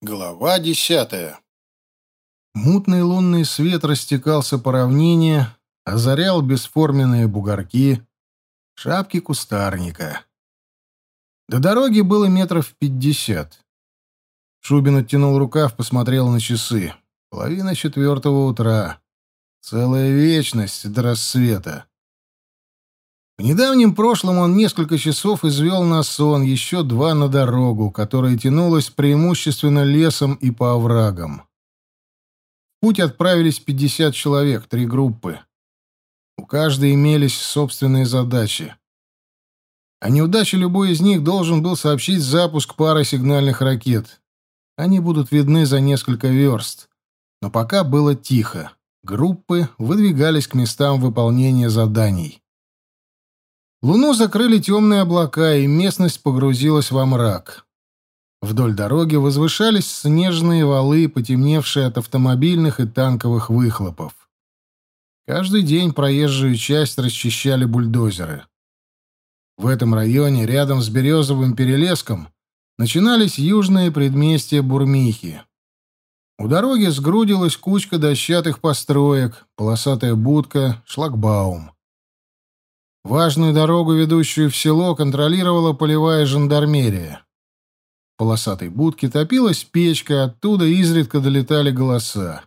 Глава десятая. Мутный лунный свет растекался по равнине, озарял бесформенные бугорки, шапки кустарника. До дороги было метров пятьдесят. Шубин оттянул рукав, посмотрел на часы. Половина четвертого утра. Целая вечность до рассвета. В недавнем прошлом он несколько часов извел на сон, еще два на дорогу, которая тянулась преимущественно лесом и по оврагам. В путь отправились 50 человек, три группы. У каждой имелись собственные задачи. О неудаче любой из них должен был сообщить запуск пары сигнальных ракет. Они будут видны за несколько верст. Но пока было тихо. Группы выдвигались к местам выполнения заданий. Луну закрыли темные облака, и местность погрузилась во мрак. Вдоль дороги возвышались снежные валы, потемневшие от автомобильных и танковых выхлопов. Каждый день проезжую часть расчищали бульдозеры. В этом районе, рядом с Березовым перелеском, начинались южные предместья Бурмихи. У дороги сгрудилась кучка дощатых построек, полосатая будка, шлагбаум. Важную дорогу, ведущую в село, контролировала полевая жандармерия. В полосатой будке топилась печка, оттуда изредка долетали голоса.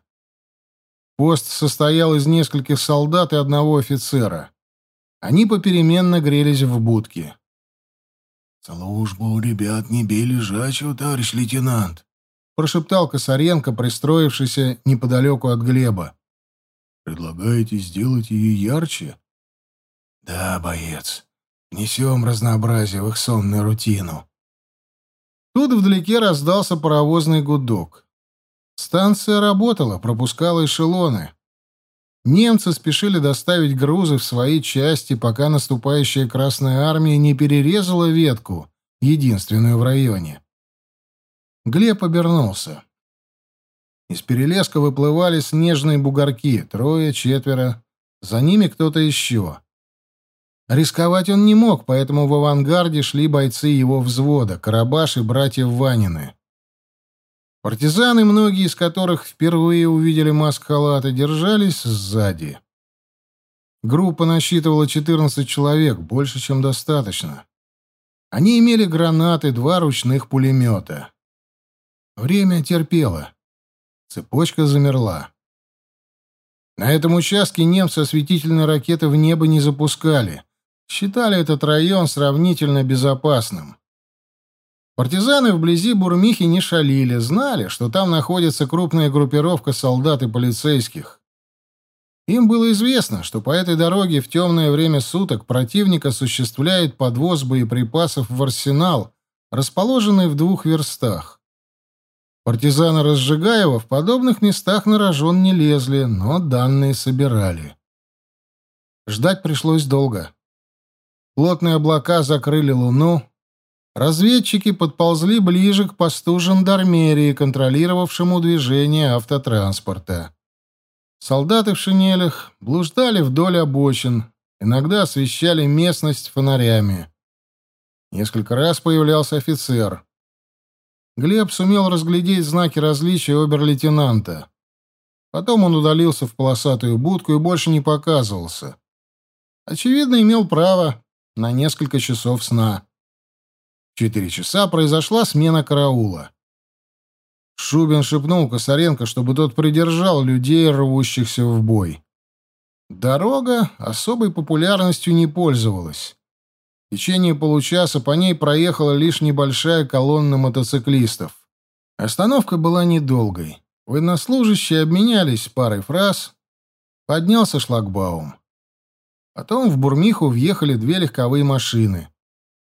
Пост состоял из нескольких солдат и одного офицера. Они попеременно грелись в будке. «Служба у ребят не бей лежачего, товарищ лейтенант», — прошептал Косаренко, пристроившийся неподалеку от Глеба. «Предлагаете сделать ее ярче?» Да, боец, несем разнообразие в их сонную рутину. Тут вдалеке раздался паровозный гудок. Станция работала, пропускала эшелоны. Немцы спешили доставить грузы в свои части, пока наступающая Красная Армия не перерезала ветку, единственную в районе. Глеб обернулся. Из перелеска выплывали снежные бугорки, трое, четверо. За ними кто-то еще. Рисковать он не мог, поэтому в авангарде шли бойцы его взвода, Карабаш и братья Ванины. Партизаны, многие из которых впервые увидели маск-халаты, держались сзади. Группа насчитывала 14 человек, больше, чем достаточно. Они имели гранаты, два ручных пулемета. Время терпело. Цепочка замерла. На этом участке немцы осветительные ракеты в небо не запускали считали этот район сравнительно безопасным. Партизаны вблизи Бурмихи не шалили, знали, что там находится крупная группировка солдат и полицейских. Им было известно, что по этой дороге в темное время суток противник осуществляет подвоз боеприпасов в арсенал, расположенный в двух верстах. Партизаны Разжигаева в подобных местах на рожон не лезли, но данные собирали. Ждать пришлось долго. Плотные облака закрыли луну. Разведчики подползли ближе к посту жандармерии, контролировавшему движение автотранспорта. Солдаты в шинелях блуждали вдоль обочин, иногда освещали местность фонарями. Несколько раз появлялся офицер. Глеб сумел разглядеть знаки различия обер-лейтенанта. Потом он удалился в полосатую будку и больше не показывался. Очевидно, имел право на несколько часов сна. В четыре часа произошла смена караула. Шубин шепнул Косаренко, чтобы тот придержал людей, рвущихся в бой. Дорога особой популярностью не пользовалась. В течение получаса по ней проехала лишь небольшая колонна мотоциклистов. Остановка была недолгой. Военнослужащие обменялись парой фраз. Поднялся шлагбаум. Потом в Бурмиху въехали две легковые машины.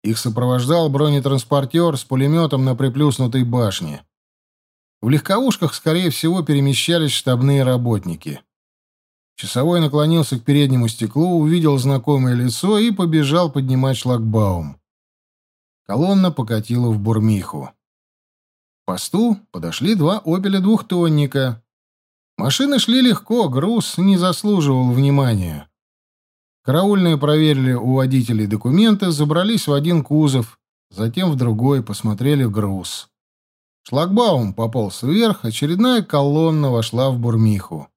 Их сопровождал бронетранспортер с пулеметом на приплюснутой башне. В легковушках, скорее всего, перемещались штабные работники. Часовой наклонился к переднему стеклу, увидел знакомое лицо и побежал поднимать шлагбаум. Колонна покатила в Бурмиху. К посту подошли два «Опеля» двухтонника. Машины шли легко, груз не заслуживал внимания. Караульные проверили у водителей документы, забрались в один кузов, затем в другой, посмотрели груз. Шлагбаум пополз вверх, очередная колонна вошла в Бурмиху.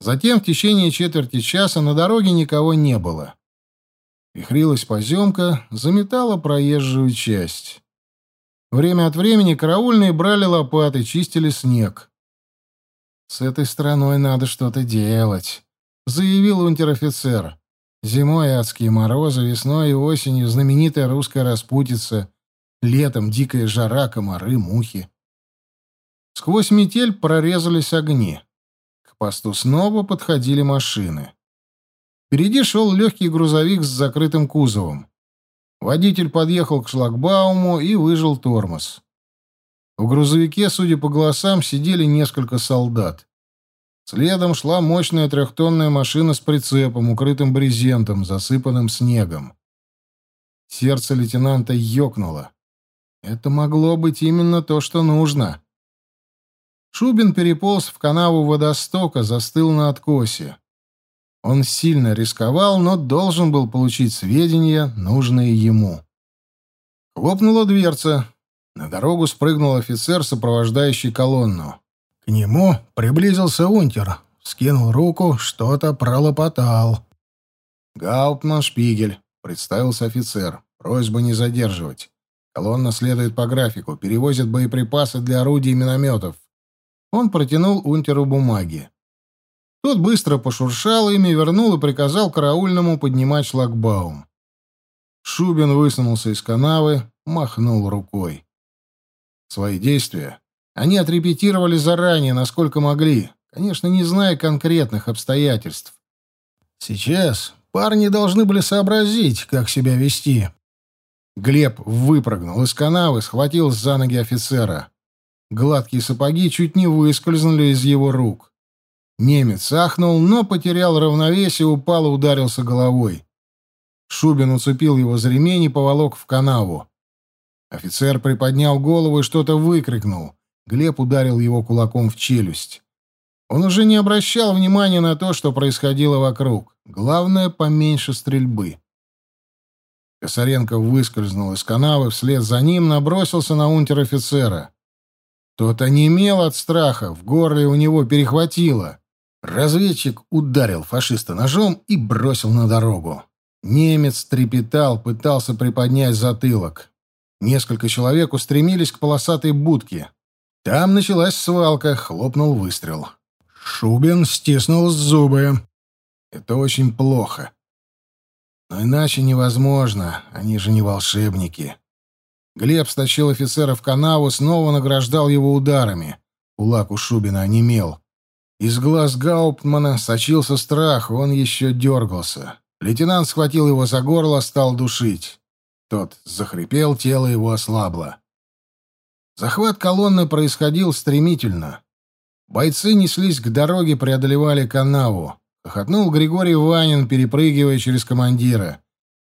Затем в течение четверти часа на дороге никого не было. Вихрилась поземка, заметала проезжую часть. Время от времени караульные брали лопаты, чистили снег. «С этой стороной надо что-то делать», — заявил унтер-офицер. «Зимой адские морозы, весной и осенью знаменитая русская распутица, летом дикая жара, комары, мухи». Сквозь метель прорезались огни посту снова подходили машины. Впереди шел легкий грузовик с закрытым кузовом. Водитель подъехал к шлагбауму и выжил тормоз. В грузовике, судя по голосам, сидели несколько солдат. Следом шла мощная трехтонная машина с прицепом, укрытым брезентом, засыпанным снегом. Сердце лейтенанта ёкнуло. Это могло быть именно то, что нужно. Шубин переполз в канаву водостока, застыл на откосе. Он сильно рисковал, но должен был получить сведения, нужные ему. Хлопнула дверца. На дорогу спрыгнул офицер, сопровождающий колонну. К нему приблизился унтер, скинул руку, что-то пролопотал. «Гауптман Шпигель», — представился офицер. «Просьба не задерживать. Колонна следует по графику, перевозит боеприпасы для орудий и минометов. Он протянул унтеру бумаги. Тот быстро пошуршал ими, вернул и приказал караульному поднимать шлагбаум. Шубин высунулся из канавы, махнул рукой. Свои действия они отрепетировали заранее, насколько могли, конечно, не зная конкретных обстоятельств. Сейчас парни должны были сообразить, как себя вести. Глеб выпрыгнул из канавы, схватил за ноги офицера. Гладкие сапоги чуть не выскользнули из его рук. Немец ахнул, но потерял равновесие, упал и ударился головой. Шубин уцепил его за ремень и поволок в канаву. Офицер приподнял голову и что-то выкрикнул. Глеб ударил его кулаком в челюсть. Он уже не обращал внимания на то, что происходило вокруг. Главное, поменьше стрельбы. Косаренко выскользнул из канавы, вслед за ним набросился на унтер-офицера. Тот онемел от страха, в горле у него перехватило. Разведчик ударил фашиста ножом и бросил на дорогу. Немец трепетал, пытался приподнять затылок. Несколько человек устремились к полосатой будке. Там началась свалка, хлопнул выстрел. Шубин стиснул зубы. Это очень плохо. Но иначе невозможно, они же не волшебники. Глеб стащил офицера в канаву, снова награждал его ударами. Кулак у Шубина онемел. Из глаз Гауптмана сочился страх, он еще дергался. Лейтенант схватил его за горло, стал душить. Тот захрипел, тело его ослабло. Захват колонны происходил стремительно. Бойцы неслись к дороге, преодолевали канаву. Хохотнул Григорий Ванин, перепрыгивая через командира.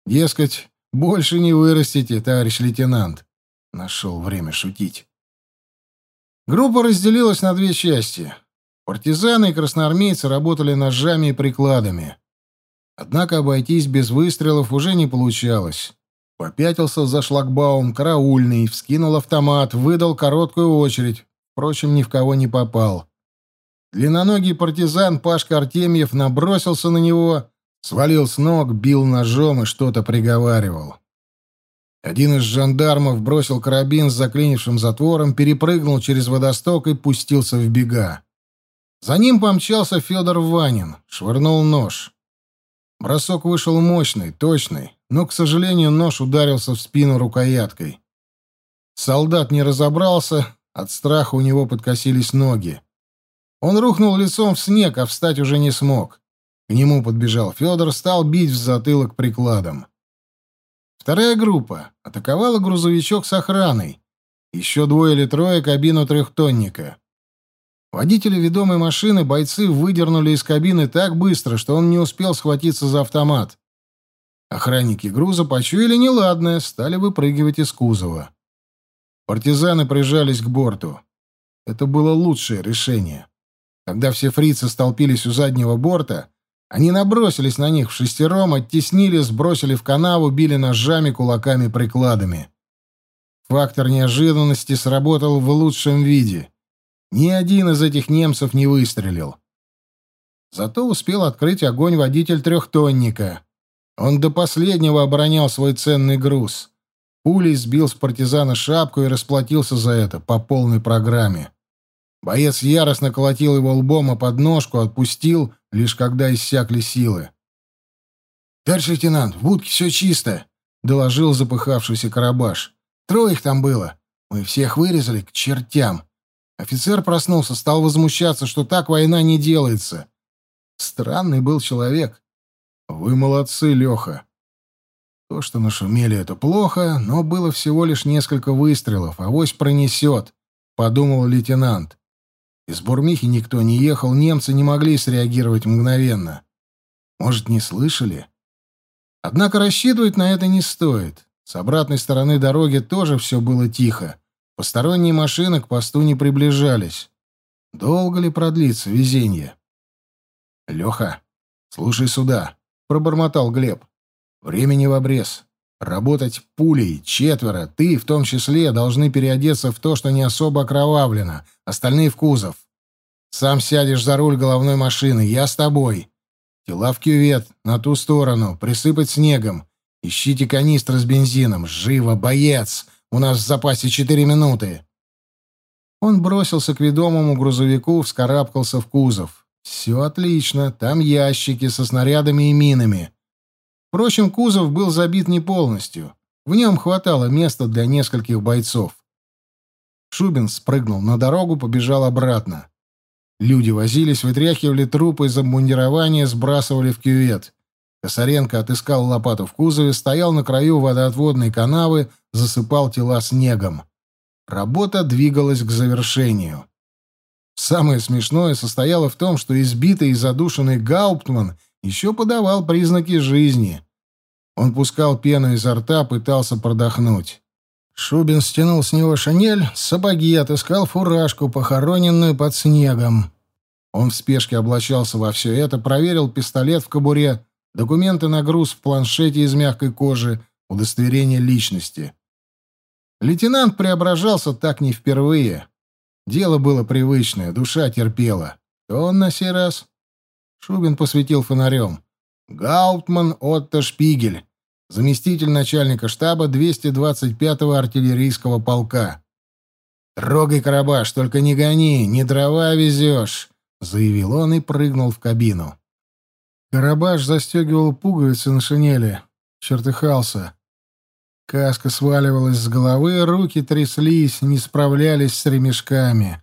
Дескать, больше не вырастите, товарищ лейтенант. Нашел время шутить. Группа разделилась на две части. Партизаны и красноармейцы работали ножами и прикладами. Однако обойтись без выстрелов уже не получалось. Попятился за шлагбаум караульный, вскинул автомат, выдал короткую очередь. Впрочем, ни в кого не попал. Длинноногий партизан Пашка Артемьев набросился на него Свалил с ног, бил ножом и что-то приговаривал. Один из жандармов бросил карабин с заклинившим затвором, перепрыгнул через водосток и пустился в бега. За ним помчался Федор Ванин, швырнул нож. Бросок вышел мощный, точный, но, к сожалению, нож ударился в спину рукояткой. Солдат не разобрался, от страха у него подкосились ноги. Он рухнул лицом в снег, а встать уже не смог. К нему подбежал Федор, стал бить в затылок прикладом. Вторая группа атаковала грузовичок с охраной. Еще двое или трое кабину трехтонника. Водители ведомой машины бойцы выдернули из кабины так быстро, что он не успел схватиться за автомат. Охранники груза почуяли неладное, стали выпрыгивать из кузова. Партизаны прижались к борту. Это было лучшее решение. Когда все фрицы столпились у заднего борта, они набросились на них в шестером, оттеснили, сбросили в канаву, били ножами, кулаками, прикладами. Фактор неожиданности сработал в лучшем виде. Ни один из этих немцев не выстрелил. Зато успел открыть огонь водитель трехтонника. Он до последнего оборонял свой ценный груз. Пулей сбил с партизана шапку и расплатился за это по полной программе. Боец яростно колотил его лбом о подножку, отпустил, лишь когда иссякли силы. «Товарищ лейтенант, в будке все чисто», — доложил запыхавшийся Карабаш. «Троих там было. Мы всех вырезали к чертям. Офицер проснулся, стал возмущаться, что так война не делается. Странный был человек. Вы молодцы, Леха. То, что нашумели, это плохо, но было всего лишь несколько выстрелов, а вось пронесет, — подумал лейтенант. Из Бурмихи никто не ехал, немцы не могли среагировать мгновенно. Может, не слышали? Однако рассчитывать на это не стоит. С обратной стороны дороги тоже все было тихо. Посторонние машины к посту не приближались. Долго ли продлится везение? «Леха, слушай сюда», — пробормотал Глеб. «Времени в обрез. Работать пулей, четверо, ты в том числе, должны переодеться в то, что не особо окровавлено, остальные в кузов. Сам сядешь за руль головной машины, я с тобой. Тела в кювет, на ту сторону, присыпать снегом. Ищите канистры с бензином. Живо, боец! У нас в запасе четыре минуты. Он бросился к ведомому грузовику, вскарабкался в кузов. Все отлично, там ящики со снарядами и минами. Впрочем, кузов был забит не полностью. В нем хватало места для нескольких бойцов. Шубин спрыгнул на дорогу, побежал обратно. Люди возились, вытряхивали трупы из обмундирования, сбрасывали в кювет. Косаренко отыскал лопату в кузове, стоял на краю водоотводной канавы, засыпал тела снегом. Работа двигалась к завершению. Самое смешное состояло в том, что избитый и задушенный Гауптман еще подавал признаки жизни. Он пускал пену изо рта, пытался продохнуть. Шубин стянул с него шинель, сапоги, отыскал фуражку, похороненную под снегом. Он в спешке облачался во все это, проверил пистолет в кобуре, документы на груз в планшете из мягкой кожи, удостоверение личности. Лейтенант преображался так не впервые. Дело было привычное, душа терпела. То он на сей раз... Шубин посветил фонарем. Гауптман Отто Шпигель, заместитель начальника штаба 225-го артиллерийского полка. «Трогай, Карабаш, только не гони, не дрова везешь», — заявил он и прыгнул в кабину. Карабаш застегивал пуговицы на шинели, чертыхался. Каска сваливалась с головы, руки тряслись, не справлялись с ремешками.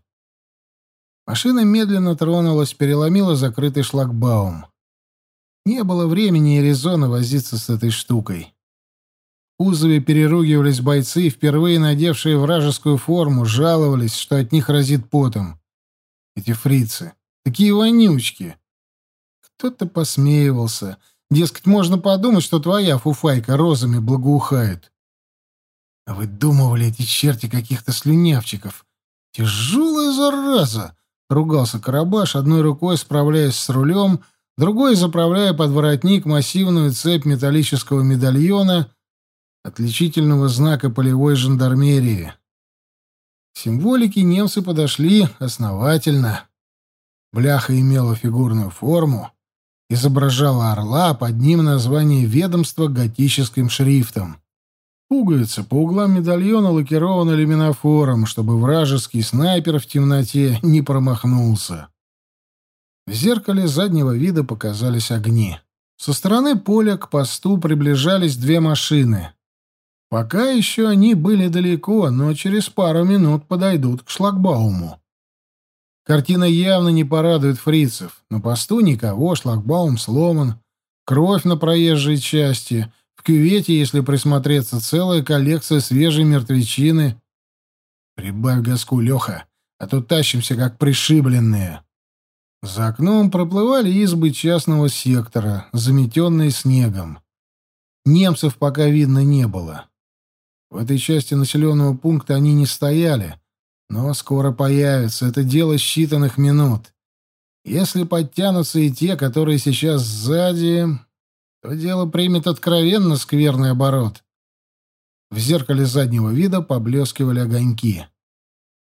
Машина медленно тронулась, переломила закрытый шлагбаум. Не было времени и резона возиться с этой штукой. В кузове переругивались бойцы, впервые надевшие вражескую форму, жаловались, что от них разит потом. Эти фрицы. Такие вонючки. Кто-то посмеивался. Дескать, можно подумать, что твоя фуфайка розами благоухает. А выдумывали эти черти каких-то слюнявчиков. Тяжелая зараза! Ругался Карабаш, одной рукой справляясь с рулем, другой заправляя под воротник массивную цепь металлического медальона, отличительного знака полевой жандармерии. К символике немцы подошли основательно. Бляха имела фигурную форму, изображала орла, под ним название ведомства готическим шрифтом. Пуговица по углам медальона лакирована люминофором, чтобы вражеский снайпер в темноте не промахнулся. В зеркале заднего вида показались огни. Со стороны поля к посту приближались две машины. Пока еще они были далеко, но через пару минут подойдут к шлагбауму. Картина явно не порадует фрицев. На посту никого, шлагбаум сломан, кровь на проезжей части, в кювете, если присмотреться, целая коллекция свежей мертвечины. Прибавь газку, Леха, а то тащимся, как пришибленные. За окном проплывали избы частного сектора, заметенные снегом. Немцев пока видно не было. В этой части населенного пункта они не стояли, но скоро появятся, это дело считанных минут. Если подтянутся и те, которые сейчас сзади, то дело примет откровенно скверный оборот. В зеркале заднего вида поблескивали огоньки.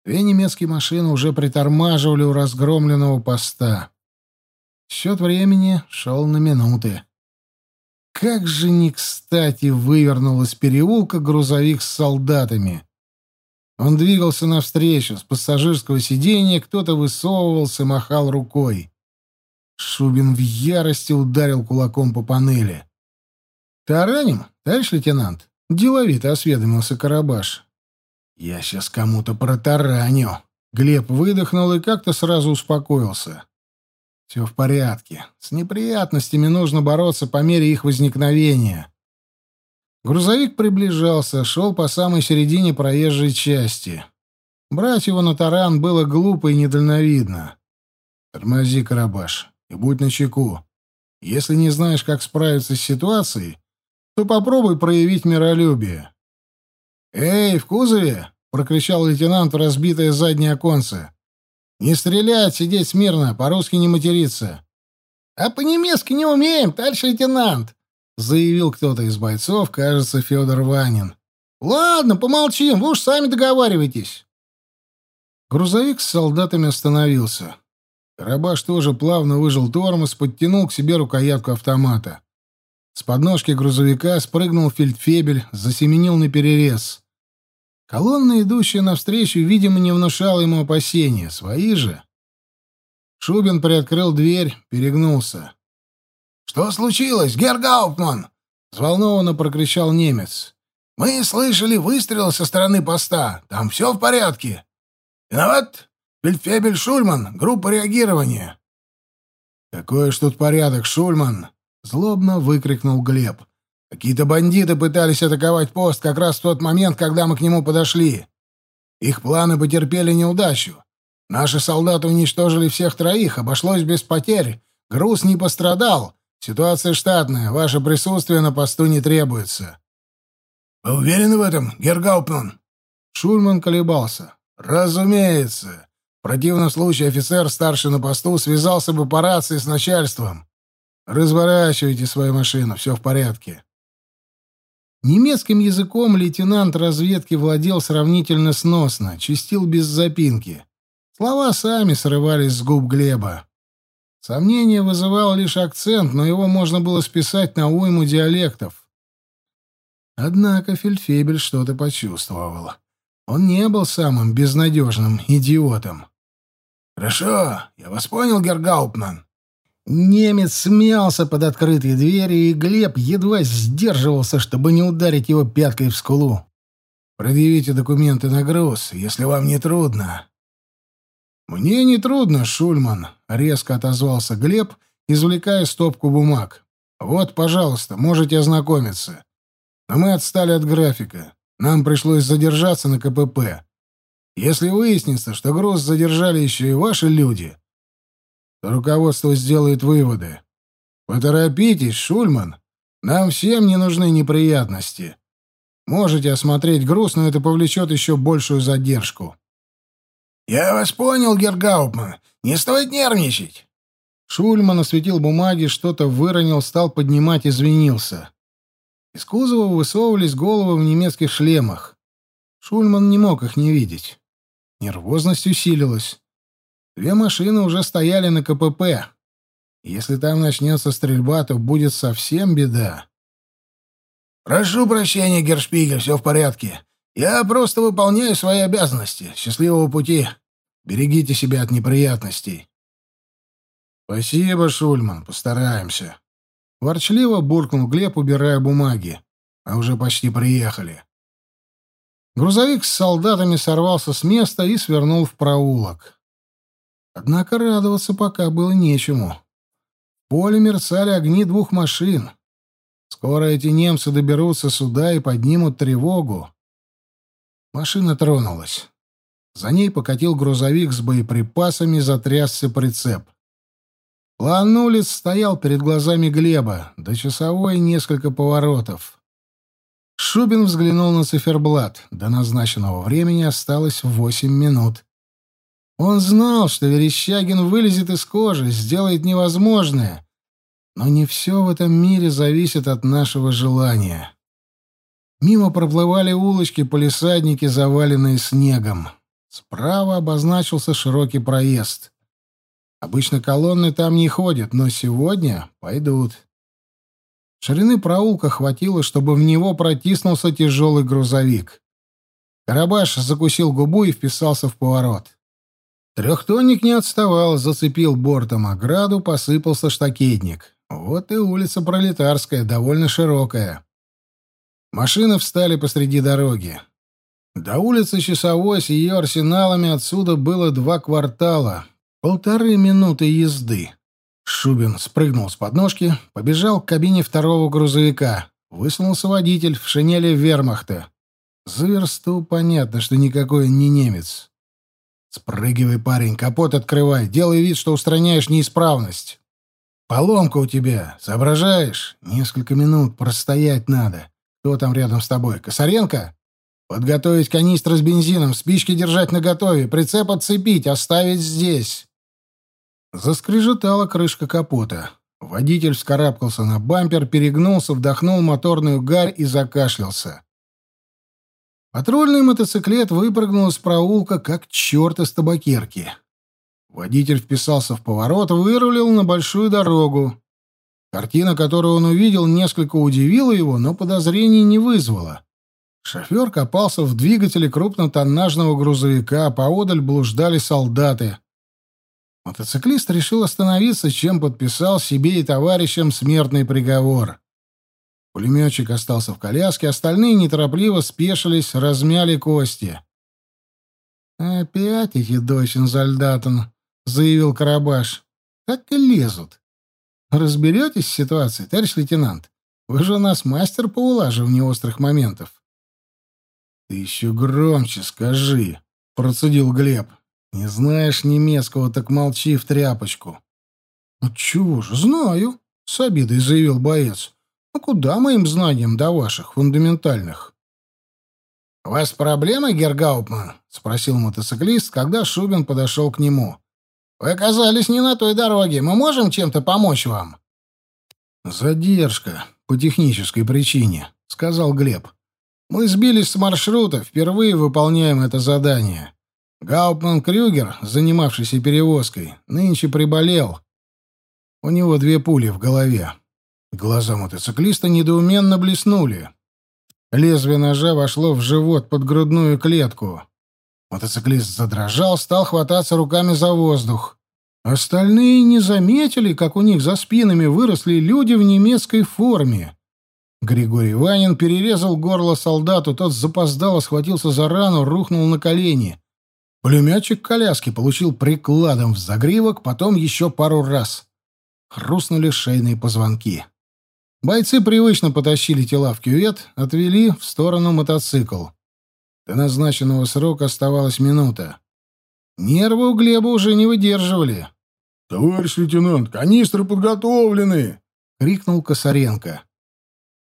Две немецкие машины уже притормаживали у разгромленного поста. Счет времени шел на минуты. Как же не кстати вывернул из переулка грузовик с солдатами. Он двигался навстречу, с пассажирского сиденья кто-то высовывался, махал рукой. Шубин в ярости ударил кулаком по панели. «Тараним, товарищ лейтенант?» — деловито осведомился Карабаш. «Я сейчас кому-то протараню». Глеб выдохнул и как-то сразу успокоился. «Все в порядке. С неприятностями нужно бороться по мере их возникновения». Грузовик приближался, шел по самой середине проезжей части. Брать его на таран было глупо и недальновидно. «Тормози, Карабаш, и будь начеку. Если не знаешь, как справиться с ситуацией, то попробуй проявить миролюбие». «Эй, в кузове!» — прокричал лейтенант в разбитое заднее оконце. «Не стрелять, сидеть смирно, по-русски не материться». «А по-немецки не умеем, товарищ лейтенант!» — заявил кто-то из бойцов, кажется, Федор Ванин. «Ладно, помолчим, вы уж сами договаривайтесь». Грузовик с солдатами остановился. Карабаш тоже плавно выжил тормоз, подтянул к себе рукоятку автомата. С подножки грузовика спрыгнул фельдфебель, засеменил на перерез. Колонна, идущая навстречу, видимо, не внушала ему опасения. Свои же. Шубин приоткрыл дверь, перегнулся. «Что случилось, Гергауптман?» — взволнованно прокричал немец. «Мы слышали выстрел со стороны поста. Там все в порядке. Виноват? Фельдфебель Шульман, группа реагирования». «Какой ж тут порядок, Шульман?» — злобно выкрикнул Глеб. Какие-то бандиты пытались атаковать пост как раз в тот момент, когда мы к нему подошли. Их планы потерпели неудачу. Наши солдаты уничтожили всех троих, обошлось без потерь. Груз не пострадал. Ситуация штатная, ваше присутствие на посту не требуется. Вы уверены в этом, Гергауптман? Шульман колебался. Разумеется. В противном случае офицер старший на посту связался бы по рации с начальством. Разворачивайте свою машину, все в порядке. Немецким языком лейтенант разведки владел сравнительно сносно, чистил без запинки. Слова сами срывались с губ Глеба. Сомнение вызывал лишь акцент, но его можно было списать на уйму диалектов. Однако Фельдфебель что-то почувствовал. Он не был самым безнадежным идиотом. «Хорошо, я вас понял, Гергауптман. Немец смялся под открытой дверью, и Глеб едва сдерживался, чтобы не ударить его пяткой в скулу. «Предъявите документы на груз, если вам не трудно». «Мне не трудно, Шульман», — резко отозвался Глеб, извлекая стопку бумаг. «Вот, пожалуйста, можете ознакомиться. Но мы отстали от графика. Нам пришлось задержаться на КПП. Если выяснится, что груз задержали еще и ваши люди, Руководство сделает выводы. Поторопитесь, Шульман. Нам всем не нужны неприятности. Можете осмотреть груз, но это повлечет еще большую задержку. «Я вас понял, Гергаупман. Не стоит нервничать». Шульман осветил бумаги, что-то выронил, стал поднимать, извинился. Из кузова высовывались головы в немецких шлемах. Шульман не мог их не видеть. Нервозность усилилась. Две машины уже стояли на КПП. Если там начнется стрельба, то будет совсем беда. «Прошу прощения, Гершпигель, все в порядке. Я просто выполняю свои обязанности. Счастливого пути. Берегите себя от неприятностей». «Спасибо, Шульман, постараемся». Ворчливо буркнул Глеб, убирая бумаги. А уже почти приехали. Грузовик с солдатами сорвался с места и свернул в проулок. Однако радоваться пока было нечему. В поле мерцали огни двух машин. Скоро эти немцы доберутся сюда и поднимут тревогу. Машина тронулась. За ней покатил грузовик с боеприпасами, затрясся прицеп. План стоял перед глазами Глеба, до часовой несколько поворотов. Шубин взглянул на циферблат. До назначенного времени осталось восемь минут. Он знал, что Верещагин вылезет из кожи, сделает невозможное. Но не все в этом мире зависит от нашего желания. Мимо проплывали улочки, полисадники, заваленные снегом. Справа обозначился широкий проезд. Обычно колонны там не ходят, но сегодня пойдут. Ширины проулка хватило, чтобы в него протиснулся тяжелый грузовик. Карабаш закусил губу и вписался в поворот. Трехтонник не отставал, зацепил бортом ограду, посыпался штакетник. Вот и улица Пролетарская, довольно широкая. Машины встали посреди дороги. До улицы Часовой с ее арсеналами отсюда было два квартала, полторы минуты езды. Шубин спрыгнул с подножки, побежал к кабине второго грузовика. Высунулся водитель в шинели вермахта. За версту понятно, что никакой не немец. «Спрыгивай, парень, капот открывай, делай вид, что устраняешь неисправность. Поломка у тебя, соображаешь? Несколько минут простоять надо. Кто там рядом с тобой? Косаренко? Подготовить канистры с бензином, спички держать наготове, прицеп отцепить, оставить здесь». Заскрежетала крышка капота. Водитель вскарабкался на бампер, перегнулся, вдохнул моторную гарь и закашлялся. Патрульный мотоциклет выпрыгнул из проулка, как черт из табакерки. Водитель вписался в поворот, вырулил на большую дорогу. Картина, которую он увидел, несколько удивила его, но подозрений не вызвала. Шофер копался в двигателе крупнотоннажного грузовика, а поодаль блуждали солдаты. Мотоциклист решил остановиться, чем подписал себе и товарищам смертный приговор. Пулеметчик остался в коляске, остальные неторопливо спешились, размяли кости. «Опять эти дойчен-зальдатен», — заявил Карабаш. «Так и лезут. Разберетесь с ситуацией, товарищ лейтенант? Вы же у нас мастер по улаживанию острых моментов». «Ты еще громче скажи», — процедил Глеб. Не знаешь немецкого, так молчи в тряпочку. «А чего же, знаю», — с обидой заявил боец. «А куда моим знаниям до ваших, фундаментальных?» «У вас проблемы, Гергаупман?» — спросил мотоциклист, когда Шубин подошел к нему. «Вы оказались не на той дороге. Мы можем чем-то помочь вам?» «Задержка по технической причине», — сказал Глеб. «Мы сбились с маршрута, впервые выполняем это задание. Гауптман Крюгер, занимавшийся перевозкой, нынче приболел. У него две пули в голове. Глаза мотоциклиста недоуменно блеснули. Лезвие ножа вошло в живот под грудную клетку. Мотоциклист задрожал, стал хвататься руками за воздух. Остальные не заметили, как у них за спинами выросли люди в немецкой форме. Григорий Ванин перерезал горло солдату, тот запоздало схватился за рану, рухнул на колени. Пулеметчик коляски получил прикладом в загривок, потом еще пару раз. Хрустнули шейные позвонки. Бойцы привычно потащили тела в кювет, отвели в сторону мотоцикл. До назначенного срока оставалась минута. Нервы у Глеба уже не выдерживали. «Товарищ лейтенант, канистры подготовлены!» — крикнул Косаренко.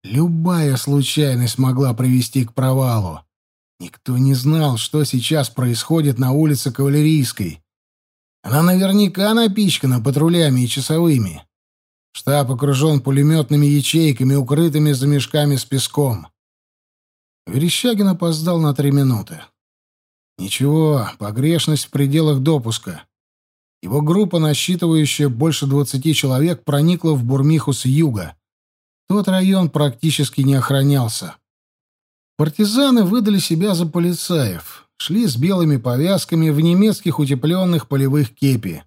Любая случайность могла привести к провалу. Никто не знал, что сейчас происходит на улице Кавалерийской. Она наверняка напичкана патрулями и часовыми. Штаб окружен пулеметными ячейками, укрытыми за мешками с песком. Верещагин опоздал на три минуты. Ничего, погрешность в пределах допуска. Его группа, насчитывающая больше двадцати человек, проникла в Бурмиху с юга. Тот район практически не охранялся. Партизаны выдали себя за полицаев, шли с белыми повязками в немецких утепленных полевых кепи.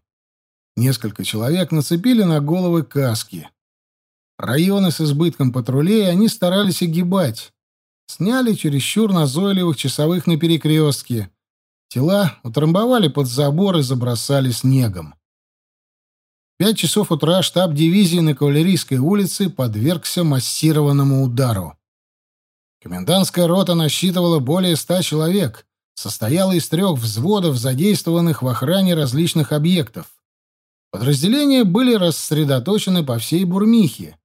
Несколько человек нацепили на головы каски. Районы с избытком патрулей они старались огибать. Сняли чересчур назойливых часовых на перекрестке. Тела утрамбовали под забор и забросали снегом. пять часов утра штаб дивизии на Кавалерийской улице подвергся массированному удару. Комендантская рота насчитывала более ста человек, состояла из трех взводов, задействованных в охране различных объектов. Подразделения были рассредоточены по всей Бурмихе.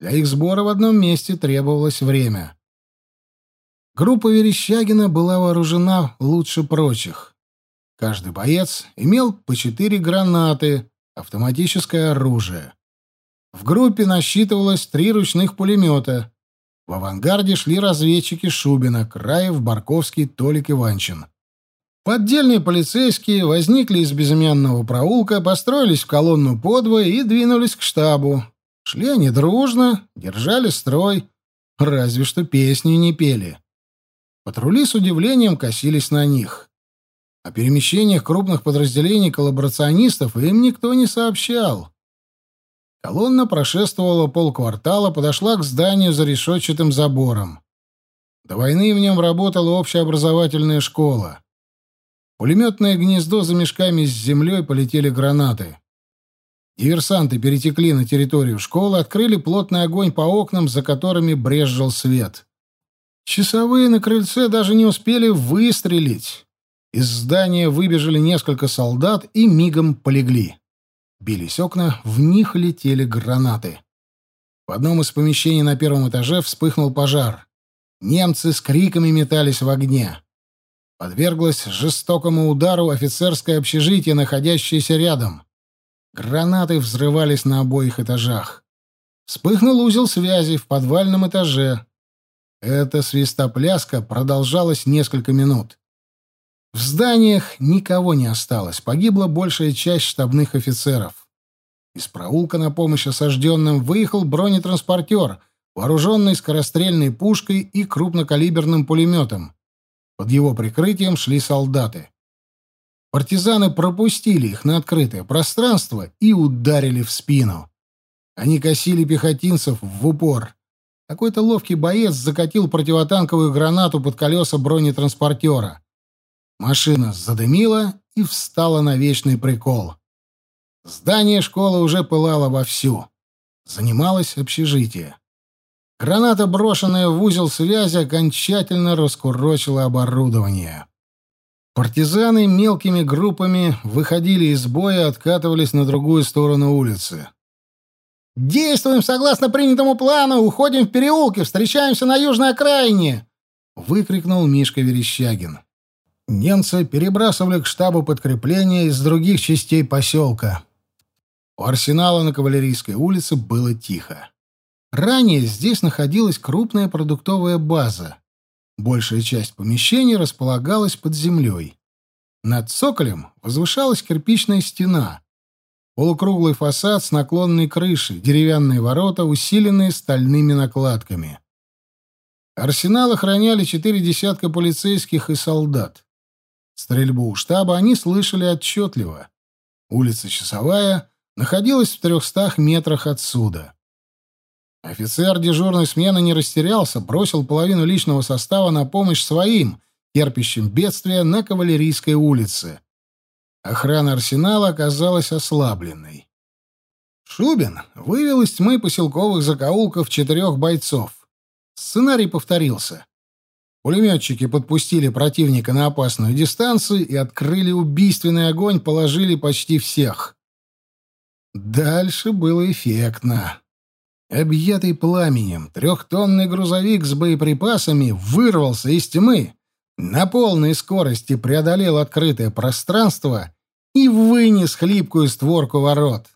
Для их сбора в одном месте требовалось время. Группа Верещагина была вооружена лучше прочих. Каждый боец имел по четыре гранаты, автоматическое оружие. В группе насчитывалось три ручных пулемета, В авангарде шли разведчики Шубина, Краев, Барковский, Толик Иванчин. Поддельные полицейские возникли из безымянного проулка, построились в колонну подвое и двинулись к штабу. Шли они дружно, держали строй, разве что песни не пели. Патрули с удивлением косились на них. О перемещениях крупных подразделений коллаборационистов им никто не сообщал. Колонна прошествовала полквартала, подошла к зданию за решетчатым забором. До войны в нем работала общеобразовательная школа. Пулеметное гнездо за мешками с землей полетели гранаты. Диверсанты перетекли на территорию школы, открыли плотный огонь по окнам, за которыми брезжил свет. Часовые на крыльце даже не успели выстрелить. Из здания выбежали несколько солдат и мигом полегли. Бились окна, в них летели гранаты. В одном из помещений на первом этаже вспыхнул пожар. Немцы с криками метались в огне. Подверглось жестокому удару офицерское общежитие, находящееся рядом. Гранаты взрывались на обоих этажах. Вспыхнул узел связи в подвальном этаже. Эта свистопляска продолжалась несколько минут. В зданиях никого не осталось, погибла большая часть штабных офицеров. Из проулка на помощь осажденным выехал бронетранспортер, вооруженный скорострельной пушкой и крупнокалиберным пулеметом. Под его прикрытием шли солдаты. Партизаны пропустили их на открытое пространство и ударили в спину. Они косили пехотинцев в упор. Какой-то ловкий боец закатил противотанковую гранату под колеса бронетранспортера. Машина задымила и встала на вечный прикол. Здание школы уже пылало вовсю. Занималось общежитие. Граната, брошенная в узел связи, окончательно раскурочила оборудование. Партизаны мелкими группами выходили из боя и откатывались на другую сторону улицы. «Действуем согласно принятому плану! Уходим в переулки! Встречаемся на южной окраине!» — выкрикнул Мишка Верещагин. Немцы перебрасывали к штабу подкрепления из других частей поселка. У арсенала на Кавалерийской улице было тихо. Ранее здесь находилась крупная продуктовая база. Большая часть помещений располагалась под землей. Над цоколем возвышалась кирпичная стена. Полукруглый фасад с наклонной крышей, деревянные ворота, усиленные стальными накладками. Арсенал охраняли четыре десятка полицейских и солдат. Стрельбу у штаба они слышали отчетливо. Улица Часовая находилась в трехстах метрах отсюда. Офицер дежурной смены не растерялся, бросил половину личного состава на помощь своим, терпящим бедствия на Кавалерийской улице. Охрана арсенала оказалась ослабленной. Шубин вывел из тьмы поселковых закоулков четырех бойцов. Сценарий повторился. Пулеметчики подпустили противника на опасную дистанцию и открыли убийственный огонь, положили почти всех. Дальше было эффектно. Объятый пламенем, трехтонный грузовик с боеприпасами вырвался из тьмы, на полной скорости преодолел открытое пространство и вынес хлипкую створку ворот.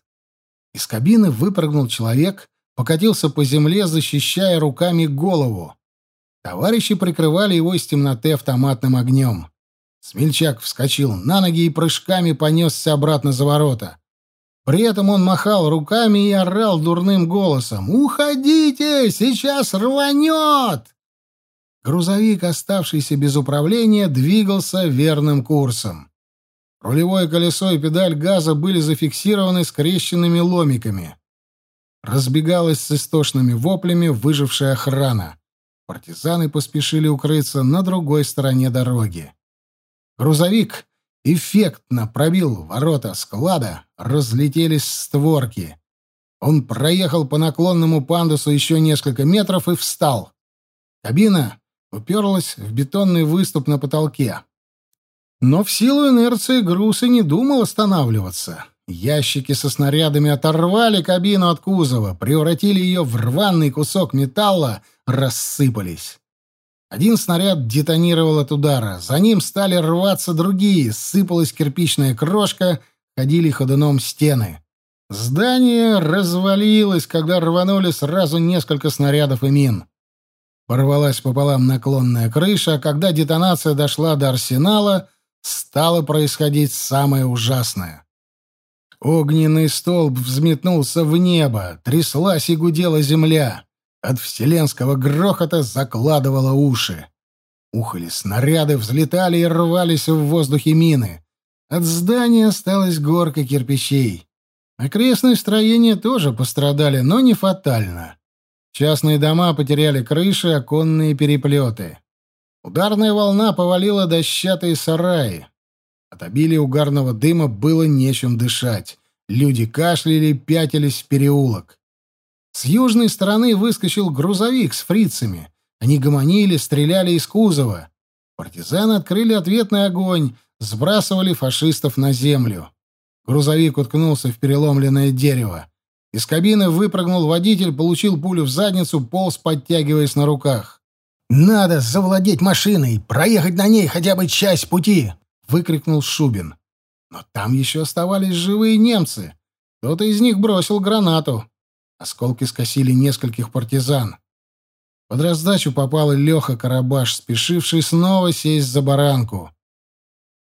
Из кабины выпрыгнул человек, покатился по земле, защищая руками голову. Товарищи прикрывали его из темноты автоматным огнем. Смельчак вскочил на ноги и прыжками понесся обратно за ворота. При этом он махал руками и орал дурным голосом. «Уходите! Сейчас рванет!» Грузовик, оставшийся без управления, двигался верным курсом. Рулевое колесо и педаль газа были зафиксированы скрещенными ломиками. Разбегалась с истошными воплями выжившая охрана. Партизаны поспешили укрыться на другой стороне дороги. Грузовик эффектно пробил ворота склада, разлетелись створки. Он проехал по наклонному пандусу еще несколько метров и встал. Кабина уперлась в бетонный выступ на потолке. Но в силу инерции груз и не думал останавливаться. Ящики со снарядами оторвали кабину от кузова, превратили ее в рваный кусок металла, рассыпались. Один снаряд детонировал от удара, за ним стали рваться другие, сыпалась кирпичная крошка, ходили ходуном стены. Здание развалилось, когда рванули сразу несколько снарядов и мин. Порвалась пополам наклонная крыша, а когда детонация дошла до арсенала, стало происходить самое ужасное. Огненный столб взметнулся в небо, тряслась и гудела земля. От вселенского грохота закладывало уши. Ухали снаряды, взлетали и рвались в воздухе мины. От здания осталась горка кирпичей. Окрестные строения тоже пострадали, но не фатально. Частные дома потеряли крыши, оконные переплеты. Ударная волна повалила дощатые сараи. От обилия угарного дыма было нечем дышать. Люди кашляли, пятились в переулок. С южной стороны выскочил грузовик с фрицами. Они гомонили, стреляли из кузова. Партизаны открыли ответный огонь, сбрасывали фашистов на землю. Грузовик уткнулся в переломленное дерево. Из кабины выпрыгнул водитель, получил пулю в задницу, полз, подтягиваясь на руках. «Надо завладеть машиной, проехать на ней хотя бы часть пути!» — выкрикнул Шубин. Но там еще оставались живые немцы. Кто-то из них бросил гранату. Осколки скосили нескольких партизан. Под раздачу попал и Леха Карабаш, спешивший снова сесть за баранку.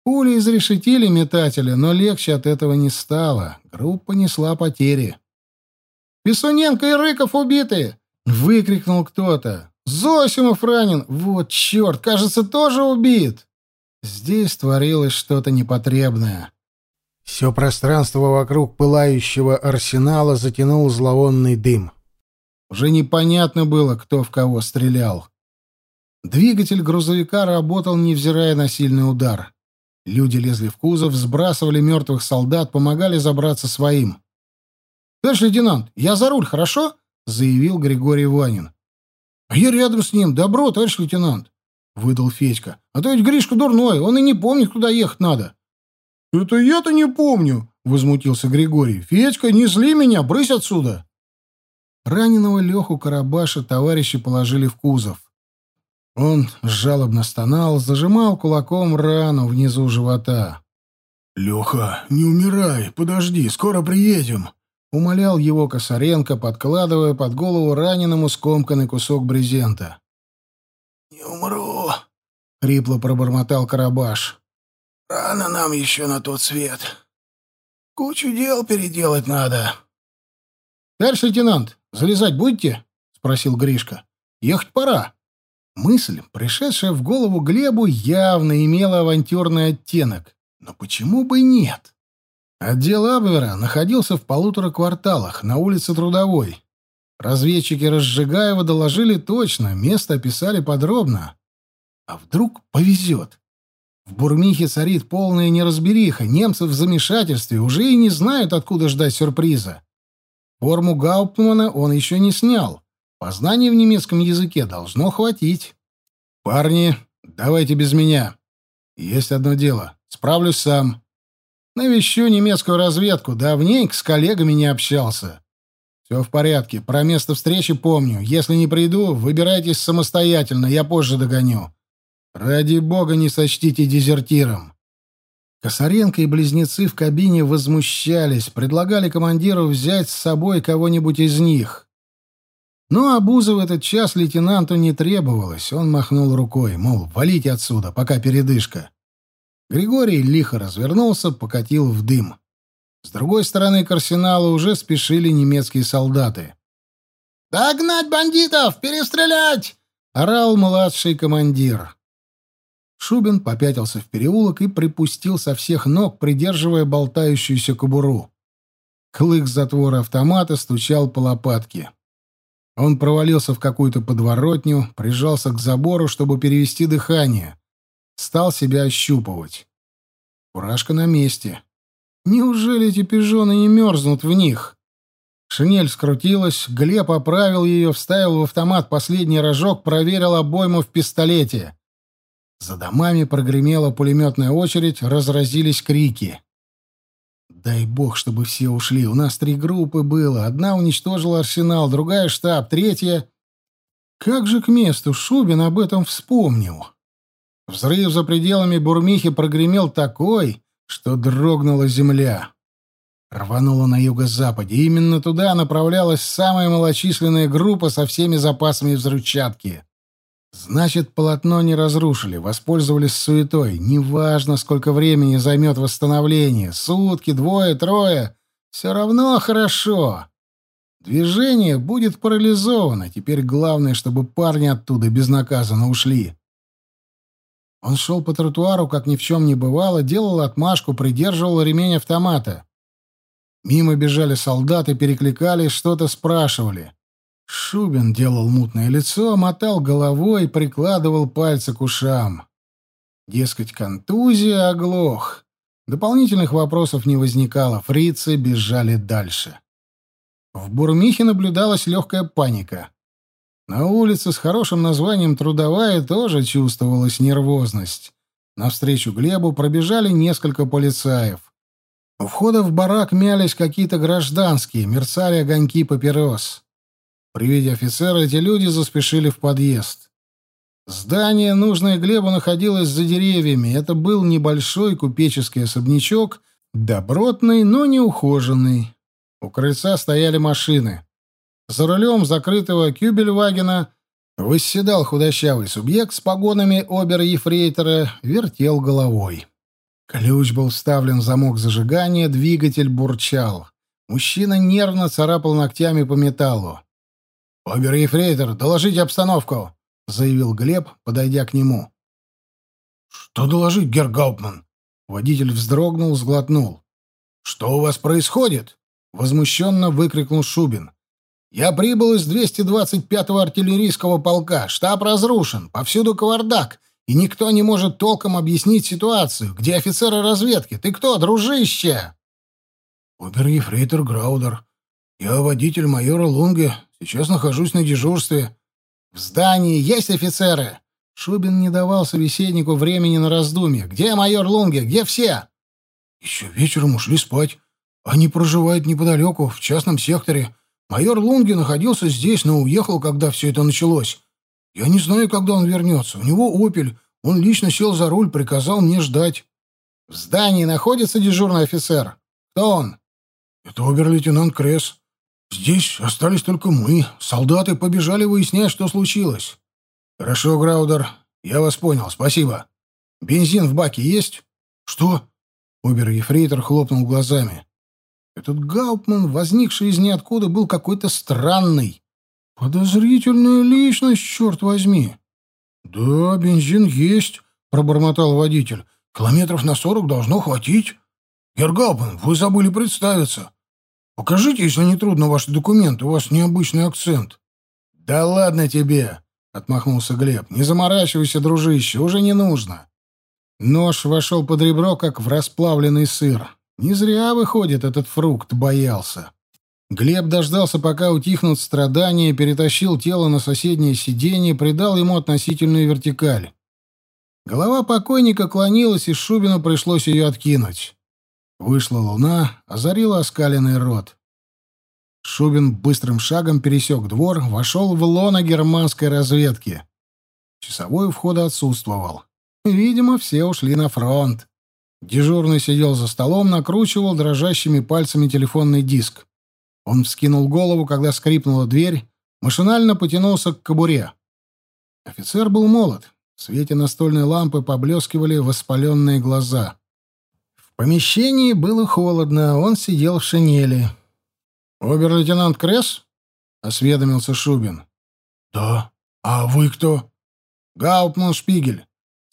Пули изрешетили метателя, но легче от этого не стало. Группа несла потери. «Писуненко и Рыков убиты!» — выкрикнул кто-то. «Зосимов ранен! Вот черт, кажется, тоже убит!» Здесь творилось что-то непотребное. Все пространство вокруг пылающего арсенала затянул зловонный дым. Уже непонятно было, кто в кого стрелял. Двигатель грузовика работал, невзирая на сильный удар. Люди лезли в кузов, сбрасывали мертвых солдат, помогали забраться своим. «Товарищ лейтенант, я за руль, хорошо?» — заявил Григорий Ванин. «А я рядом с ним. Добро, товарищ лейтенант!» — выдал Федька. «А то ведь Гришка дурной, он и не помнит, куда ехать надо». «Это я-то не помню!» — возмутился Григорий. «Федька, не зли меня, брысь отсюда!» Раненого Леху Карабаша товарищи положили в кузов. Он жалобно стонал, зажимал кулаком рану внизу живота. «Леха, не умирай, подожди, скоро приедем!» — умолял его Косаренко, подкладывая под голову раненому скомканный кусок брезента. «Не умру», — хрипло пробормотал Карабаш. «Рано нам еще на тот свет. Кучу дел переделать надо». «Товарищ лейтенант, залезать будете?» — спросил Гришка. «Ехать пора». Мысль, пришедшая в голову Глебу, явно имела авантюрный оттенок. Но почему бы нет? Отдел Абвера находился в полутора кварталах, на улице Трудовой. Разведчики Разжигаева доложили точно, место описали подробно. А вдруг повезет? В Бурмихе царит полная неразбериха, немцы в замешательстве, уже и не знают, откуда ждать сюрприза. Форму Гауптмана он еще не снял. Познаний в немецком языке должно хватить. «Парни, давайте без меня. Есть одно дело. Справлюсь сам. Навещу немецкую разведку, давненько с коллегами не общался. Все в порядке, про место встречи помню. Если не приду, выбирайтесь самостоятельно, я позже догоню. Ради бога, не сочтите дезертиром. Косаренко и близнецы в кабине возмущались, предлагали командиру взять с собой кого-нибудь из них. Но обуза в этот час лейтенанту не требовалось. Он махнул рукой, мол, валите отсюда, пока передышка. Григорий лихо развернулся, покатил в дым. С другой стороны к арсеналу уже спешили немецкие солдаты. «Догнать бандитов! Перестрелять!» — орал младший командир. Шубин попятился в переулок и припустил со всех ног, придерживая болтающуюся кобуру. Клык затвора автомата стучал по лопатке. Он провалился в какую-то подворотню, прижался к забору, чтобы перевести дыхание стал себя ощупывать. Фуражка на месте. Неужели эти пижоны не мерзнут в них? Шинель скрутилась, Глеб оправил ее, вставил в автомат последний рожок, проверил обойму в пистолете. За домами прогремела пулеметная очередь, разразились крики. «Дай бог, чтобы все ушли. У нас три группы было. Одна уничтожила арсенал, другая — штаб, третья...» Как же к месту Шубин об этом вспомнил? Взрыв за пределами Бурмихи прогремел такой, что дрогнула земля. Рванула на юго-западе. Именно туда направлялась самая малочисленная группа со всеми запасами взрывчатки. Значит, полотно не разрушили, воспользовались суетой. Неважно, сколько времени займет восстановление. Сутки, двое, трое. Все равно хорошо. Движение будет парализовано. Теперь главное, чтобы парни оттуда безнаказанно ушли. Он шел по тротуару, как ни в чем не бывало, делал отмашку, придерживал ремень автомата. Мимо бежали солдаты, перекликались, что-то спрашивали. Шубин делал мутное лицо, мотал головой, прикладывал пальцы к ушам. Дескать, контузия, оглох. Дополнительных вопросов не возникало, фрицы бежали дальше. В Бурмихе наблюдалась легкая паника. На улице с хорошим названием «Трудовая» тоже чувствовалась нервозность. Навстречу Глебу пробежали несколько полицаев. У входа в барак мялись какие-то гражданские, мерцали огоньки папирос. При виде офицера эти люди заспешили в подъезд. Здание, нужное Глебу, находилось за деревьями. Это был небольшой купеческий особнячок, добротный, но неухоженный. У крыльца стояли машины. За рулем закрытого кюбельвагена восседал худощавый субъект с погонами обер-ефрейтора, вертел головой. Ключ был вставлен в замок зажигания, двигатель бурчал. Мужчина нервно царапал ногтями по металлу. «Обер-ефрейтор, доложите обстановку!» — заявил Глеб, подойдя к нему. «Что доложить, Гергауптман?» Водитель вздрогнул, сглотнул. «Что у вас происходит?» — возмущенно выкрикнул Шубин. «Я прибыл из 225-го артиллерийского полка. Штаб разрушен, повсюду кавардак, и никто не может толком объяснить ситуацию. Где офицеры разведки? Ты кто, дружище?» «Обер-ефрейтор Граудер. Я водитель майора Лунге. Сейчас нахожусь на дежурстве». «В здании есть офицеры?» Шубин не давал собеседнику времени на раздумье. «Где майор Лунге? Где все?» «Еще вечером ушли спать. Они проживают неподалеку, в частном секторе. Майор Лунге находился здесь, но уехал, когда все это началось. Я не знаю, когда он вернется. У него «Опель». Он лично сел за руль, приказал мне ждать. В здании находится дежурный офицер. Кто он? Это обер-лейтенант Кресс. Здесь остались только мы. Солдаты побежали выяснять, что случилось. Хорошо, Граудер. Я вас понял. Спасибо. Бензин в баке есть? Что? Обер-ефрейтор хлопнул глазами. Этот Гауптман, возникший из ниоткуда, был какой-то странный. Подозрительная личность, черт возьми. Да, бензин есть, пробормотал водитель. Километров на сорок должно хватить. Гергаупен, вы забыли представиться. Покажите, если не трудно, ваши документы. У вас необычный акцент. Да ладно тебе, отмахнулся Глеб. Не заморачивайся, дружище, уже не нужно. Нож вошел под ребро, как в расплавленный сыр. Не зря, выходит, этот фрукт боялся. Глеб дождался, пока утихнут страдания, перетащил тело на соседнее сиденье, придал ему относительную вертикаль. Голова покойника клонилась, и Шубину пришлось ее откинуть. Вышла луна, озарила оскаленный рот. Шубин быстрым шагом пересек двор, вошел в лоно германской разведки. Часовой у входа отсутствовал. Видимо, все ушли на фронт. Дежурный сидел за столом, накручивал дрожащими пальцами телефонный диск. Он вскинул голову, когда скрипнула дверь, машинально потянулся к кобуре. Офицер был молод. В свете настольной лампы поблескивали воспаленные глаза. В помещении было холодно, он сидел в шинели. «Обер-лейтенант Кресс?» — осведомился Шубин. «Да. А вы кто?» «Гауптман Шпигель.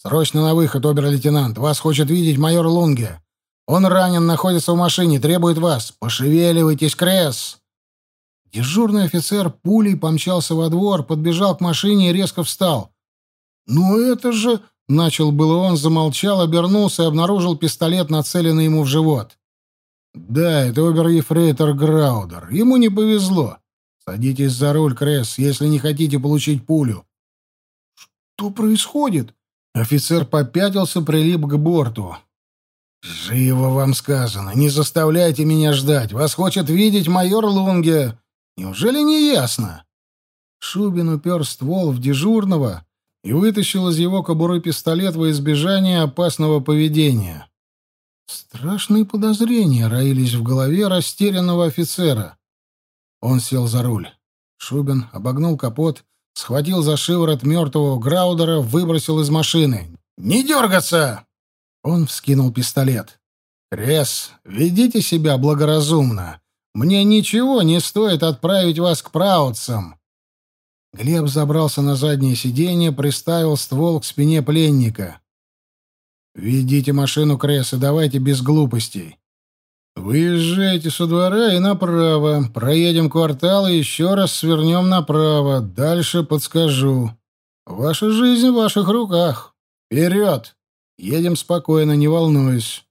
«Срочно на выход, обер-лейтенант! Вас хочет видеть майор Лунге! Он ранен, находится в машине, требует вас! Пошевеливайтесь, Кресс!» Дежурный офицер пулей помчался во двор, подбежал к машине и резко встал. «Ну это же...» — начал было он, замолчал, обернулся и обнаружил пистолет, нацеленный ему в живот. «Да, это обер-ефрейтор Граудер. Ему не повезло. Садитесь за руль, Кресс, если не хотите получить пулю». «Что происходит?» Офицер попятился, прилип к борту. «Живо вам сказано. Не заставляйте меня ждать. Вас хочет видеть майор Лунге. Неужели не ясно?» Шубин упер ствол в дежурного и вытащил из его кобуры пистолет во избежание опасного поведения. Страшные подозрения роились в голове растерянного офицера. Он сел за руль. Шубин обогнул капот, схватил за шиворот мертвого Граудера, выбросил из машины. «Не дергаться!» Он вскинул пистолет. «Крес, ведите себя благоразумно. Мне ничего не стоит отправить вас к праутцам». Глеб забрался на заднее сиденье, приставил ствол к спине пленника. «Ведите машину, Крес, и давайте без глупостей. Выезжайте со двора и направо. Проедем квартал и еще раз свернем направо. Дальше подскажу. Ваша жизнь в ваших руках. Вперед! Едем спокойно, не волнуйся.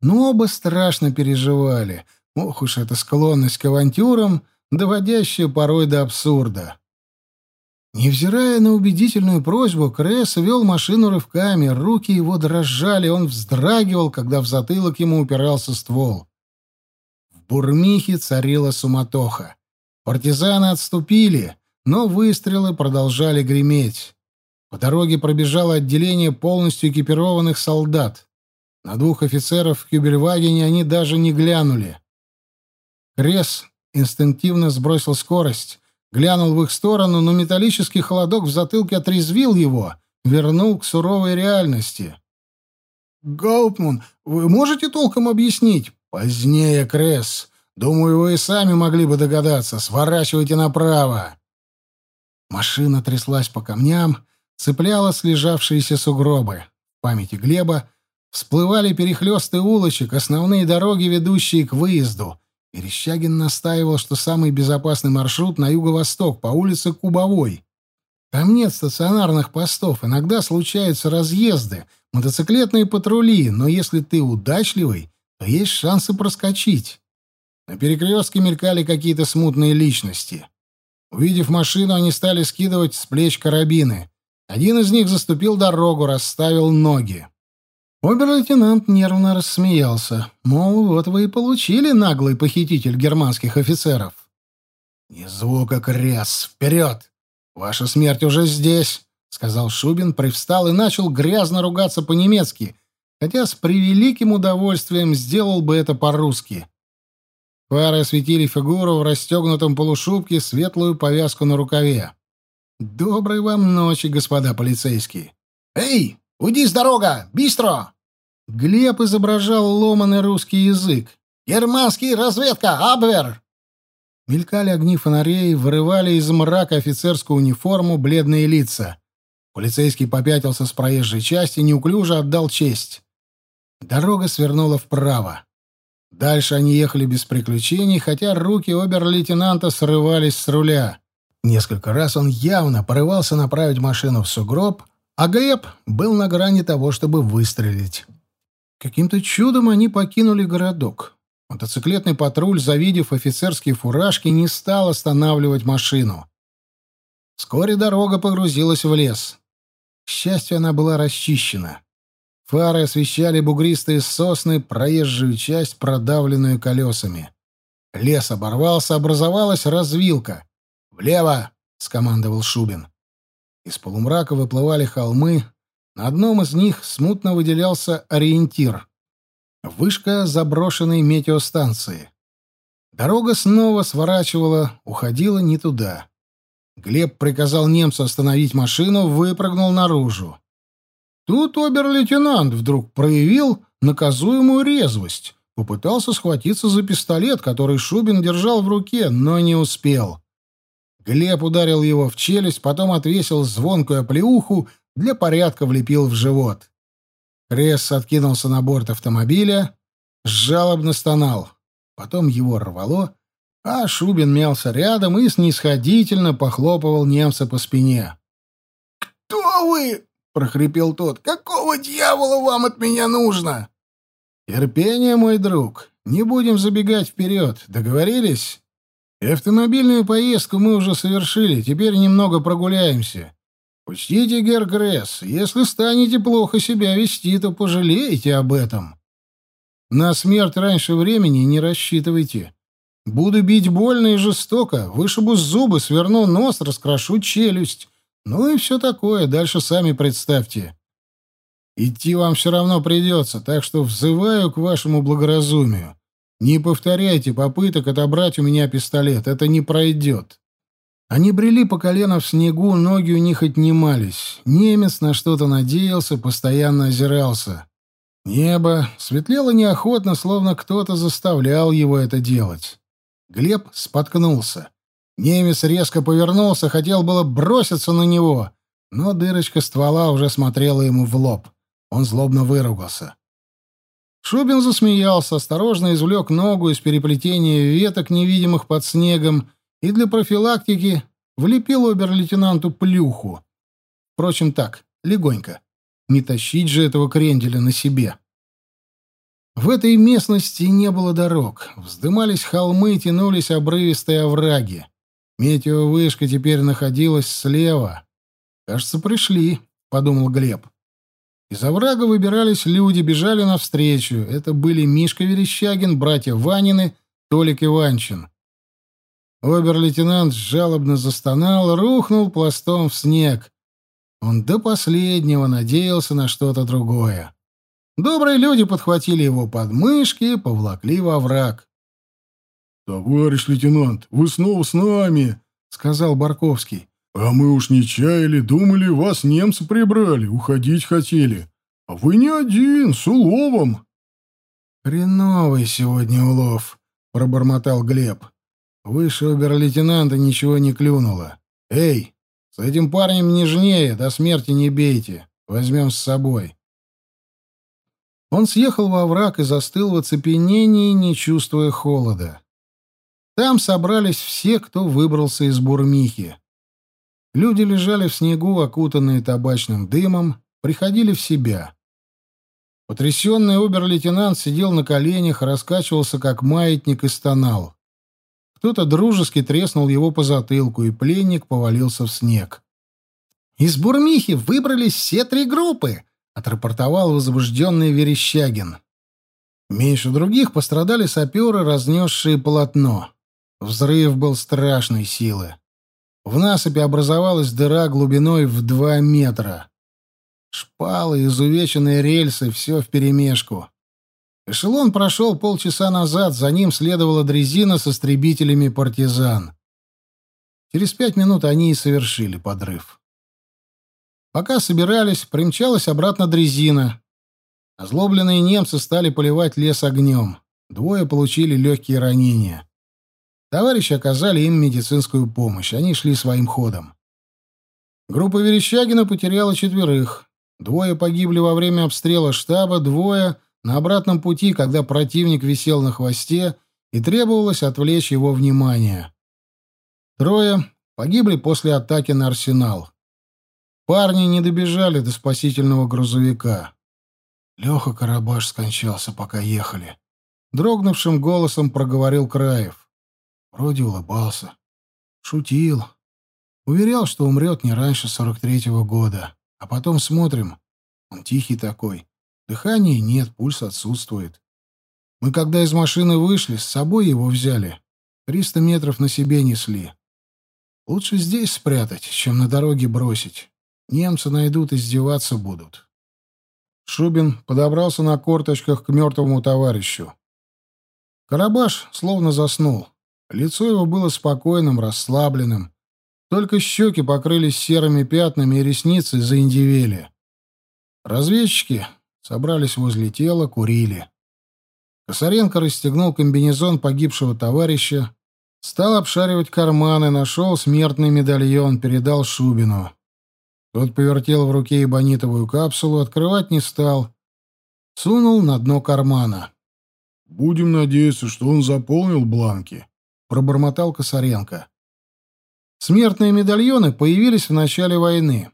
Но оба страшно переживали. Ох уж эта склонность к авантюрам, доводящая порой до абсурда. Невзирая на убедительную просьбу, Кресс вел машину рывками, руки его дрожали, он вздрагивал, когда в затылок ему упирался ствол. В Бурмихе царила суматоха. Партизаны отступили, но выстрелы продолжали греметь. По дороге пробежало отделение полностью экипированных солдат. На двух офицеров в Кюбельвагене они даже не глянули. Кресс инстинктивно сбросил скорость, Глянул в их сторону, но металлический холодок в затылке отрезвил его, вернул к суровой реальности. «Гауптман, вы можете толком объяснить?» «Позднее, Кресс. Думаю, вы и сами могли бы догадаться. Сворачивайте направо». Машина тряслась по камням, цепляла слежавшиеся сугробы. В памяти Глеба всплывали перехлесты улочек, основные дороги, ведущие к выезду — Верещагин настаивал, что самый безопасный маршрут на юго-восток, по улице Кубовой. Там нет стационарных постов, иногда случаются разъезды, мотоциклетные патрули, но если ты удачливый, то есть шансы проскочить. На перекрестке мелькали какие-то смутные личности. Увидев машину, они стали скидывать с плеч карабины. Один из них заступил дорогу, расставил ноги. Обер-лейтенант нервно рассмеялся. Мол, вот вы и получили наглый похититель германских офицеров. «Ни звука, кряс! Вперед! Ваша смерть уже здесь!» — сказал Шубин, привстал и начал грязно ругаться по-немецки, хотя с превеликим удовольствием сделал бы это по-русски. Фары осветили фигуру в расстегнутом полушубке, светлую повязку на рукаве. «Доброй вам ночи, господа полицейские!» «Эй, уйди с дорога! Бистро!» Глеб изображал ломаный русский язык. «Германский разведка! Абвер!» Мелькали огни фонарей, вырывали из мрака офицерскую униформу бледные лица. Полицейский попятился с проезжей части, неуклюже отдал честь. Дорога свернула вправо. Дальше они ехали без приключений, хотя руки обер-лейтенанта срывались с руля. Несколько раз он явно порывался направить машину в сугроб, а Глеб был на грани того, чтобы выстрелить. Каким-то чудом они покинули городок. Мотоциклетный патруль, завидев офицерские фуражки, не стал останавливать машину. Вскоре дорога погрузилась в лес. К счастью, она была расчищена. Фары освещали бугристые сосны, проезжую часть, продавленную колесами. Лес оборвался, образовалась развилка. «Влево!» — скомандовал Шубин. Из полумрака выплывали холмы, на одном из них смутно выделялся ориентир. Вышка заброшенной метеостанции. Дорога снова сворачивала, уходила не туда. Глеб приказал немцу остановить машину, выпрыгнул наружу. Тут обер-лейтенант вдруг проявил наказуемую резвость. Попытался схватиться за пистолет, который Шубин держал в руке, но не успел. Глеб ударил его в челюсть, потом отвесил звонкую оплеуху, для порядка влепил в живот. Кресс откинулся на борт автомобиля, жалобно стонал. Потом его рвало, а Шубин мялся рядом и снисходительно похлопывал немца по спине. «Кто вы?» — прохрипел тот. «Какого дьявола вам от меня нужно?» «Терпение, мой друг. Не будем забегать вперед. Договорились? Автомобильную поездку мы уже совершили, теперь немного прогуляемся. Учтите, Геркресс, если станете плохо себя вести, то пожалеете об этом. На смерть раньше времени не рассчитывайте. Буду бить больно и жестоко, вышибу зубы, сверну нос, раскрошу челюсть. Ну и все такое, дальше сами представьте. Идти вам все равно придется, так что взываю к вашему благоразумию. Не повторяйте попыток отобрать у меня пистолет, это не пройдет. Они брели по колено в снегу, ноги у них отнимались. Немец на что-то надеялся, постоянно озирался. Небо светлело неохотно, словно кто-то заставлял его это делать. Глеб споткнулся. Немец резко повернулся, хотел было броситься на него, но дырочка ствола уже смотрела ему в лоб. Он злобно выругался. Шубин засмеялся, осторожно извлек ногу из переплетения веток, невидимых под снегом, и для профилактики влепил обер-лейтенанту плюху. Впрочем, так, легонько. Не тащить же этого кренделя на себе. В этой местности не было дорог. Вздымались холмы, тянулись обрывистые овраги. Метеовышка теперь находилась слева. «Кажется, пришли», — подумал Глеб. Из оврага выбирались люди, бежали навстречу. Это были Мишка Верещагин, братья Ванины, Толик Иванчин. Обер-лейтенант жалобно застонал, рухнул пластом в снег. Он до последнего надеялся на что-то другое. Добрые люди подхватили его под мышки и повлакли во враг. «Товарищ лейтенант, вы снова с нами!» — сказал Барковский. «А мы уж не чаяли, думали, вас немцы прибрали, уходить хотели. А вы не один, с уловом!» «Хреновый сегодня улов», — пробормотал Глеб. Выше обер-лейтенанта ничего не клюнуло. «Эй, с этим парнем нежнее, до смерти не бейте. Возьмем с собой». Он съехал во враг и застыл в оцепенении, не чувствуя холода. Там собрались все, кто выбрался из Бурмихи. Люди лежали в снегу, окутанные табачным дымом, приходили в себя. Потрясенный обер-лейтенант сидел на коленях, раскачивался как маятник и стонал. Кто-то дружески треснул его по затылку, и пленник повалился в снег. «Из Бурмихи выбрались все три группы», — отрапортовал возбужденный Верещагин. Меньше других пострадали саперы, разнесшие полотно. Взрыв был страшной силы. В насыпи образовалась дыра глубиной в два метра. Шпалы, изувеченные рельсы, все вперемешку. Эшелон прошел полчаса назад, за ним следовала дрезина с истребителями партизан. Через пять минут они и совершили подрыв. Пока собирались, примчалась обратно дрезина. Озлобленные немцы стали поливать лес огнем. Двое получили легкие ранения. Товарищи оказали им медицинскую помощь. Они шли своим ходом. Группа Верещагина потеряла четверых. Двое погибли во время обстрела штаба, двое на обратном пути, когда противник висел на хвосте и требовалось отвлечь его внимание. Трое погибли после атаки на арсенал. Парни не добежали до спасительного грузовика. Леха Карабаш скончался, пока ехали. Дрогнувшим голосом проговорил Краев. Вроде улыбался. Шутил. Уверял, что умрет не раньше сорок третьего года. А потом смотрим. Он тихий такой. Дыхания нет, пульс отсутствует. Мы, когда из машины вышли, с собой его взяли. Триста метров на себе несли. Лучше здесь спрятать, чем на дороге бросить. Немцы найдут, издеваться будут. Шубин подобрался на корточках к мертвому товарищу. Карабаш словно заснул. Лицо его было спокойным, расслабленным. Только щеки покрылись серыми пятнами и ресницы заиндивели. Разведчики собрались возле тела, курили. Косаренко расстегнул комбинезон погибшего товарища, стал обшаривать карманы, нашел смертный медальон, передал Шубину. Тот повертел в руке эбонитовую капсулу, открывать не стал. Сунул на дно кармана. «Будем надеяться, что он заполнил бланки», — пробормотал Косаренко. Смертные медальоны появились в начале войны.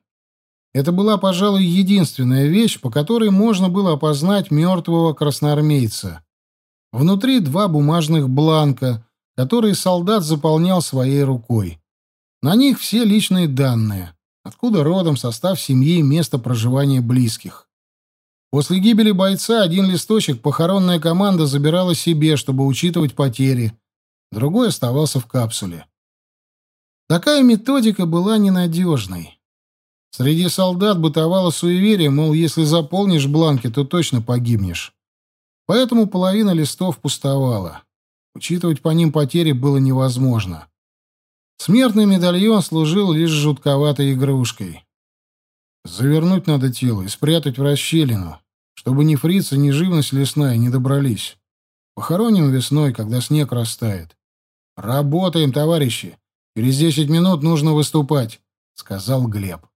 Это была, пожалуй, единственная вещь, по которой можно было опознать мертвого красноармейца. Внутри два бумажных бланка, которые солдат заполнял своей рукой. На них все личные данные. Откуда родом, состав семьи, место проживания близких. После гибели бойца один листочек похоронная команда забирала себе, чтобы учитывать потери. Другой оставался в капсуле. Такая методика была ненадежной. Среди солдат бытовало суеверие, мол, если заполнишь бланки, то точно погибнешь. Поэтому половина листов пустовала. Учитывать по ним потери было невозможно. Смертный медальон служил лишь жутковатой игрушкой. Завернуть надо тело и спрятать в расщелину, чтобы ни фрица, ни живность лесная не добрались. Похороним весной, когда снег растает. Работаем, товарищи. Через десять минут нужно выступать, сказал Глеб.